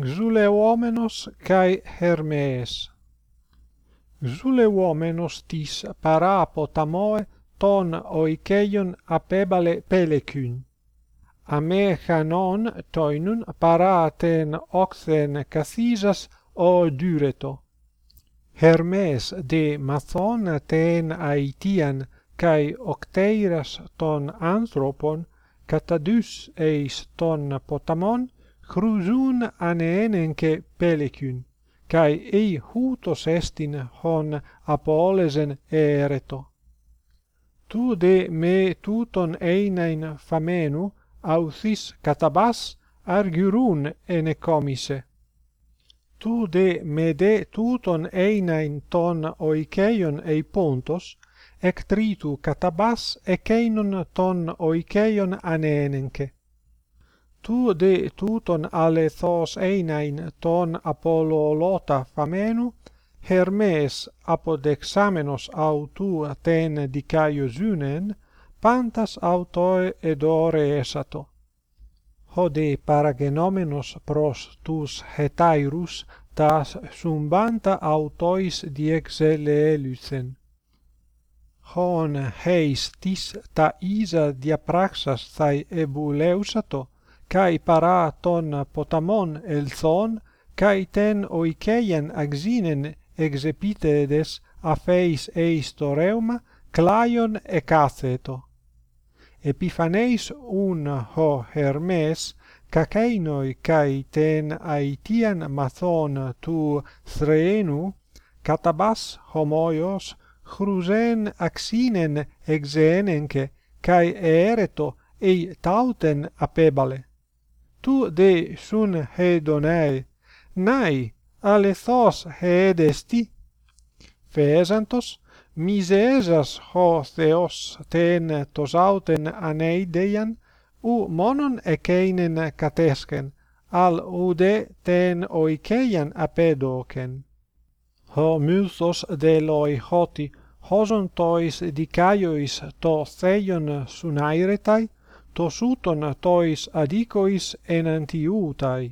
Xuleuomenos kai Hermes. Xuleuomenos tis parapotamoe ton oikeion apebale pelekyn amechanon toinun paraten oxen kasisas o dyreto Hermes de Mathon ten aitian kai octeiras ton anthropon catadys eis ton potamon crusun aneenenke pelekyn, kai ei huutos estin hon apolesen ereto. Tu de me tuton einain famenu authis katabas argyrun enekomise. Tu de me de tuton einain ton oikeion ei pontos, ec katabas e keinon ton oikeion aneenenke tu de tuton ale thos einain ton Apollo lota famenu, Hermes apodexamenos autu aten zunen, pantas autoe edore esato. Hode paragenomenos pros tus hetairus tas sumbanta autois diexe. Hon heis tis ta isa diapraxas thai ebuleusato, kai paraton potamon elzon kai ten oikeien axinen exepitedes apheis eis to reuma claion epiphaneis Επιφανείς ούν ο Χερμές κακέινοι καί τεν αιτίαν μαθών του θρεένου, καταβάς χωμόιος χρουζέν αξίνεν εξένενκε καί αίρετο ει apebale απέβαλε tu de sun hedonai nai alethos hedesti? Fesantos misesas ho theos ten tos auten aneidean u monon ekeinen katesken al ude ten oikeian apedoken. Ho mythos de loi hoti hoson tois dikaiois to theion sunairetai tosuton tois adicois enantiutai